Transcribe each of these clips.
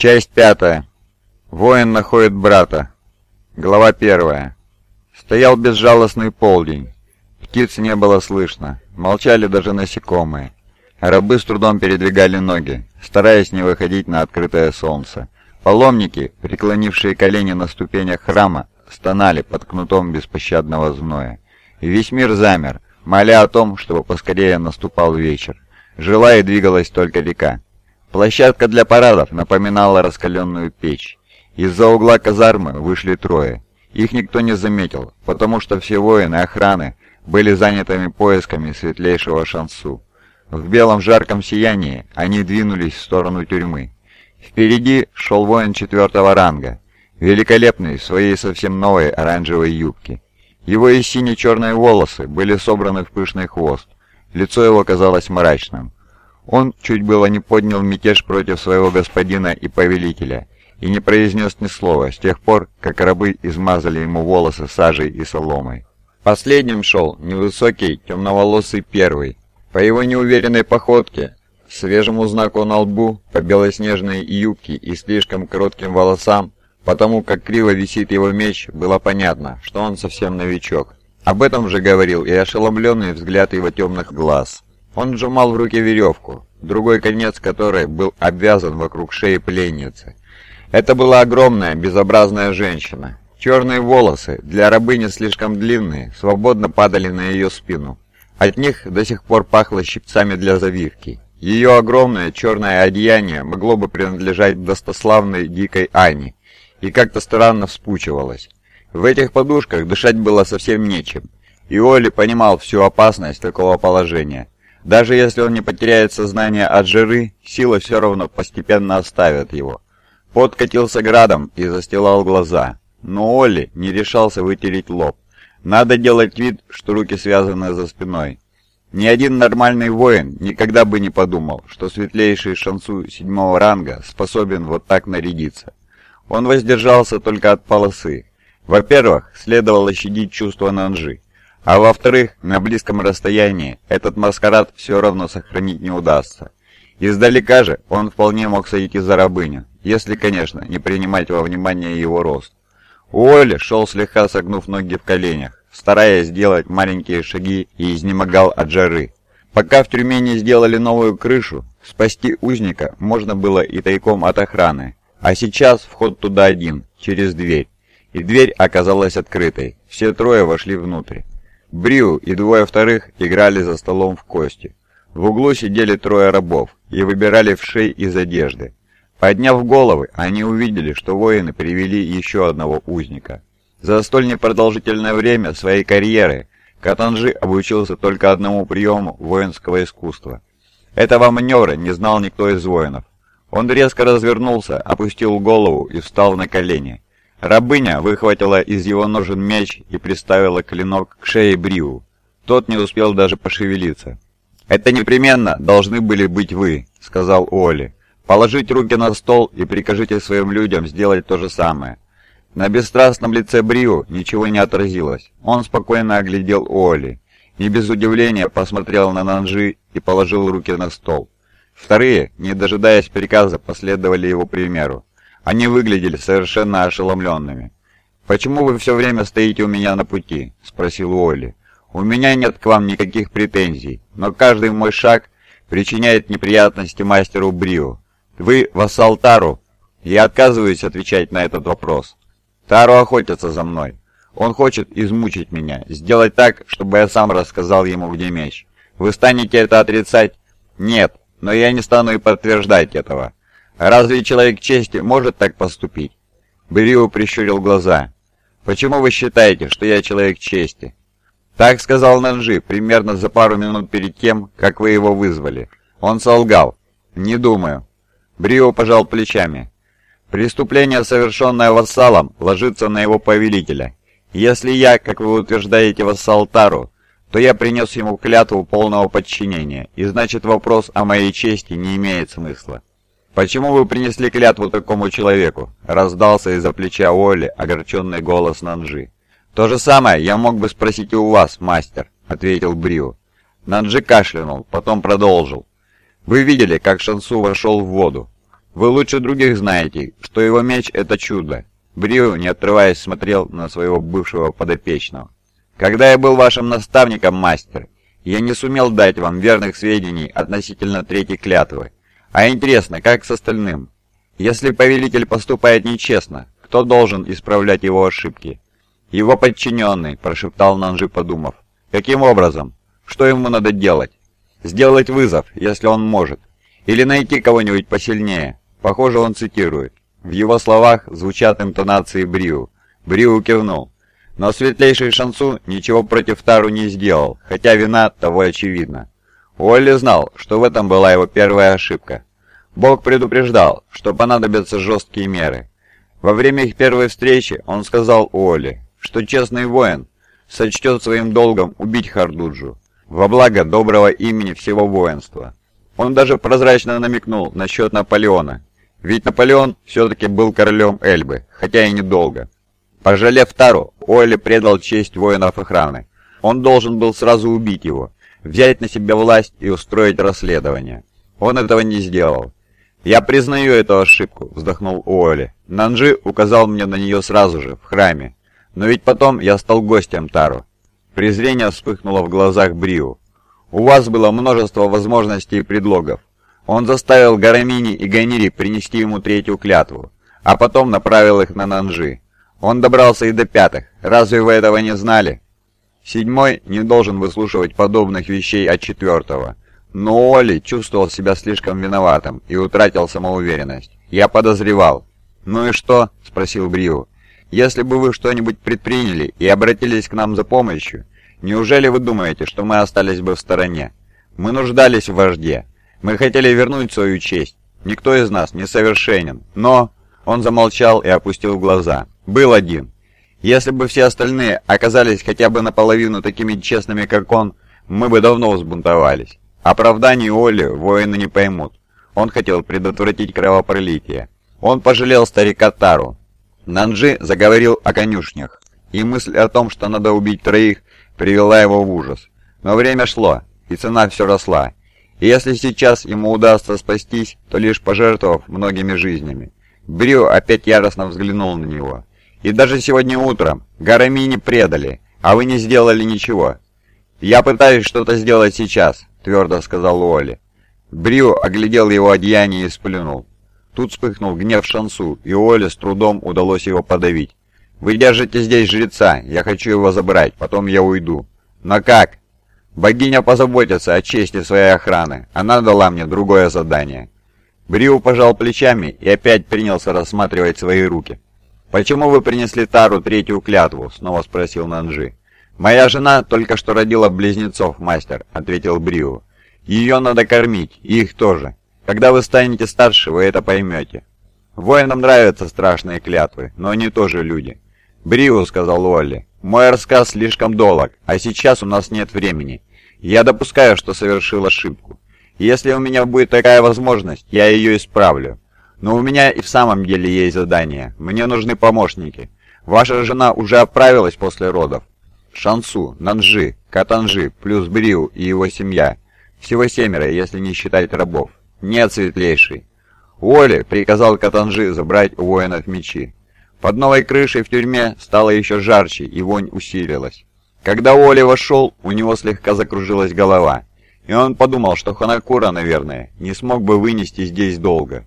Часть пятая. Воин находит брата. Глава первая. Стоял безжалостный полдень. Птиц не было слышно. Молчали даже насекомые. Рабы с трудом передвигали ноги, стараясь не выходить на открытое солнце. Паломники, преклонившие колени на ступенях храма, стонали под кнутом беспощадного зноя. И весь мир замер, моля о том, чтобы поскорее наступал вечер. Жила и двигалась только река. Площадка для парадов напоминала раскаленную печь. Из-за угла казармы вышли трое. Их никто не заметил, потому что все воины охраны были занятыми поисками светлейшего шансу. В белом жарком сиянии они двинулись в сторону тюрьмы. Впереди шел воин четвертого ранга, великолепный в своей совсем новой оранжевой юбке. Его и сине-черные волосы были собраны в пышный хвост, лицо его казалось мрачным. Он чуть было не поднял мятеж против своего господина и повелителя, и не произнес ни слова с тех пор, как рабы измазали ему волосы сажей и соломой. Последним шел невысокий, темноволосый первый. По его неуверенной походке, свежему знаку на лбу, по белоснежной юбке и слишком коротким волосам, потому как криво висит его меч, было понятно, что он совсем новичок. Об этом же говорил и ошеломленный взгляд его темных глаз. Он сжимал в руке веревку, другой конец которой был обвязан вокруг шеи пленницы. Это была огромная, безобразная женщина. Черные волосы, для рабыни слишком длинные, свободно падали на ее спину. От них до сих пор пахло щипцами для завивки. Ее огромное черное одеяние могло бы принадлежать достославной дикой Ане, и как-то странно вспучивалось. В этих подушках дышать было совсем нечем, и Оли понимал всю опасность такого положения. Даже если он не потеряет сознание от жиры, сила все равно постепенно оставит его. Пот катился градом и застилал глаза, но Олли не решался вытереть лоб. Надо делать вид, что руки связаны за спиной. Ни один нормальный воин никогда бы не подумал, что светлейший шансу седьмого ранга способен вот так нарядиться. Он воздержался только от полосы. Во-первых, следовало щадить чувство Нанжи. А во-вторых, на близком расстоянии этот маскарад все равно сохранить не удастся. Издалека же он вполне мог сойти за рабыню, если, конечно, не принимать во внимание его рост. Уолли шел слегка согнув ноги в коленях, стараясь сделать маленькие шаги и изнемогал от жары. Пока в тюрьме не сделали новую крышу, спасти узника можно было и тайком от охраны. А сейчас вход туда один, через дверь. И дверь оказалась открытой. Все трое вошли внутрь. Бриу и двое вторых играли за столом в кости. В углу сидели трое рабов и выбирали в шей из одежды. Подняв головы, они увидели, что воины привели еще одного узника. За столь непродолжительное время своей карьеры Катанжи обучился только одному приему воинского искусства. Этого маневра не знал никто из воинов. Он резко развернулся, опустил голову и встал на колени. Рабыня выхватила из его ножен меч и приставила клинок к шее Бриу. Тот не успел даже пошевелиться. «Это непременно должны были быть вы», — сказал Оли. «Положите руки на стол и прикажите своим людям сделать то же самое». На бесстрастном лице Бриу ничего не отразилось. Он спокойно оглядел Оли и без удивления посмотрел на Нанжи и положил руки на стол. Вторые, не дожидаясь приказа, последовали его примеру. Они выглядели совершенно ошеломленными. «Почему вы все время стоите у меня на пути?» — спросил Уолли. «У меня нет к вам никаких претензий, но каждый мой шаг причиняет неприятности мастеру Брио. Вы вассал Тару?» Я отказываюсь отвечать на этот вопрос. Тару охотится за мной. Он хочет измучить меня, сделать так, чтобы я сам рассказал ему, где меч. Вы станете это отрицать? Нет, но я не стану и подтверждать этого. Разве человек чести может так поступить? Брио прищурил глаза. Почему вы считаете, что я человек чести? Так сказал Нанжи примерно за пару минут перед тем, как вы его вызвали. Он солгал. Не думаю. Брио пожал плечами. Преступление, совершенное вассалом, ложится на его повелителя. Если я, как вы утверждаете, вассал Тару, то я принес ему клятву полного подчинения, и значит вопрос о моей чести не имеет смысла. «Почему вы принесли клятву такому человеку?» — раздался из-за плеча Оли огорченный голос Нанджи. «То же самое я мог бы спросить и у вас, мастер», — ответил Брио. Нанджи кашлянул, потом продолжил. «Вы видели, как Шансу вошел в воду. Вы лучше других знаете, что его меч — это чудо». Брио, не отрываясь, смотрел на своего бывшего подопечного. «Когда я был вашим наставником, мастер, я не сумел дать вам верных сведений относительно третьей клятвы. А интересно, как с остальным? Если повелитель поступает нечестно, кто должен исправлять его ошибки?» «Его подчиненный», — прошептал Нанжи, подумав. «Каким образом? Что ему надо делать?» «Сделать вызов, если он может. Или найти кого-нибудь посильнее». Похоже, он цитирует. В его словах звучат интонации Бриу. Бриу кивнул. Но светлейший Шансу ничего против Тару не сделал, хотя вина того очевидна. Уолли знал, что в этом была его первая ошибка. Бог предупреждал, что понадобятся жесткие меры. Во время их первой встречи он сказал Уолли, что честный воин сочтет своим долгом убить Хардуджу во благо доброго имени всего воинства. Он даже прозрачно намекнул насчет Наполеона, ведь Наполеон все-таки был королем Эльбы, хотя и недолго. Пожалев Тару, Ойли предал честь воинов охраны. Он должен был сразу убить его, взять на себя власть и устроить расследование. Он этого не сделал. «Я признаю эту ошибку», — вздохнул Уолли. «Нанжи указал мне на нее сразу же, в храме. Но ведь потом я стал гостем Тару». Презрение вспыхнуло в глазах Бриу. «У вас было множество возможностей и предлогов. Он заставил Гарамини и Ганири принести ему третью клятву, а потом направил их на Нанжи. Он добрался и до пятых. Разве вы этого не знали? Седьмой не должен выслушивать подобных вещей от четвертого. Но Оли чувствовал себя слишком виноватым и утратил самоуверенность. Я подозревал. «Ну и что?» – спросил Брио. «Если бы вы что-нибудь предприняли и обратились к нам за помощью, неужели вы думаете, что мы остались бы в стороне? Мы нуждались в вожде. Мы хотели вернуть свою честь. Никто из нас не совершенен, но...» Он замолчал и опустил глаза. «Был один. Если бы все остальные оказались хотя бы наполовину такими честными, как он, мы бы давно взбунтовались. Оправданий Оли воины не поймут. Он хотел предотвратить кровопролитие. Он пожалел старика Тару. Нанджи заговорил о конюшнях, и мысль о том, что надо убить троих, привела его в ужас. Но время шло, и цена все росла. И если сейчас ему удастся спастись, то лишь пожертвовав многими жизнями. Брио опять яростно взглянул на него. «И даже сегодня утром Гарамини предали, а вы не сделали ничего». «Я пытаюсь что-то сделать сейчас», — твердо сказал Уолли. Брио оглядел его одеяние и сплюнул. Тут вспыхнул гнев Шансу, и Уолли с трудом удалось его подавить. «Вы держите здесь жреца, я хочу его забрать, потом я уйду». «Но как?» Богиня позаботится о чести своей охраны. Она дала мне другое задание». Бриу пожал плечами и опять принялся рассматривать свои руки. «Почему вы принесли Тару третью клятву?» — снова спросил Нанжи. «Моя жена только что родила близнецов, мастер», — ответил Бриу. «Ее надо кормить, и их тоже. Когда вы станете старше, вы это поймете. Воинам нравятся страшные клятвы, но они тоже люди». «Бриу», — сказал Уолли, мой рассказ слишком долг, а сейчас у нас нет времени. Я допускаю, что совершил ошибку. Если у меня будет такая возможность, я ее исправлю. Но у меня и в самом деле есть задание. Мне нужны помощники. Ваша жена уже отправилась после родов. Шансу, Нанжи, Катанжи, плюс Бриу и его семья. Всего семеро, если не считать рабов. Нет, светлейший. Уолли приказал Катанжи забрать у воинов мечи. Под новой крышей в тюрьме стало еще жарче, и вонь усилилась. Когда Оли вошел, у него слегка закружилась голова, и он подумал, что Ханакура, наверное, не смог бы вынести здесь долго.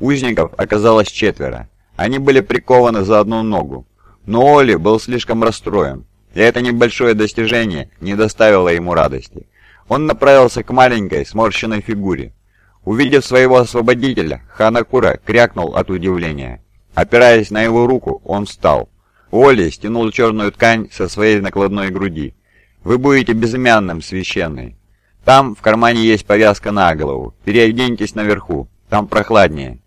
Узников оказалось четверо. Они были прикованы за одну ногу. Но Оли был слишком расстроен, и это небольшое достижение не доставило ему радости. Он направился к маленькой, сморщенной фигуре. Увидев своего освободителя, Ханакура крякнул от удивления. Опираясь на его руку, он встал. Оли стянул черную ткань со своей накладной груди. «Вы будете безымянным, священный. Там в кармане есть повязка на голову. Переоденьтесь наверху. Там прохладнее».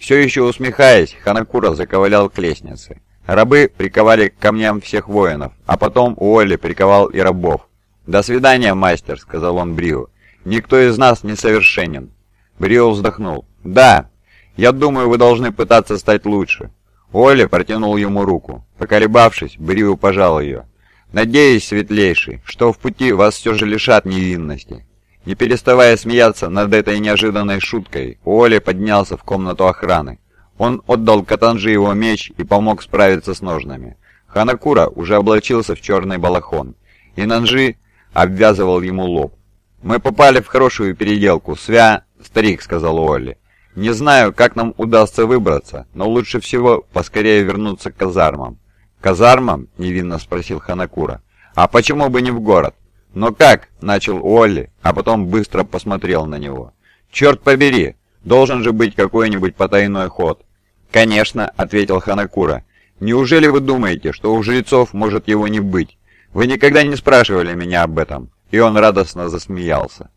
Все еще усмехаясь, Ханакура заковылял к лестнице. Рабы приковали к камням всех воинов, а потом Уолли приковал и рабов. «До свидания, мастер», — сказал он Брио. «Никто из нас не совершенен». Брио вздохнул. «Да, я думаю, вы должны пытаться стать лучше». Оля протянул ему руку. Поколебавшись, Бриу пожал ее. «Надеюсь, светлейший, что в пути вас все же лишат невинности. Не переставая смеяться над этой неожиданной шуткой, Уолли поднялся в комнату охраны. Он отдал Катанжи его меч и помог справиться с ножнами. Ханакура уже облачился в черный балахон, и Нанжи обвязывал ему лоб. «Мы попали в хорошую переделку, свя...» — старик сказал Уолли. «Не знаю, как нам удастся выбраться, но лучше всего поскорее вернуться к казармам». «Казармам?» — невинно спросил Ханакура. «А почему бы не в город?» «Но как?» — начал Уолли, а потом быстро посмотрел на него. «Черт побери! Должен же быть какой-нибудь потайной ход!» «Конечно!» — ответил Ханакура. «Неужели вы думаете, что у жрецов может его не быть? Вы никогда не спрашивали меня об этом!» И он радостно засмеялся.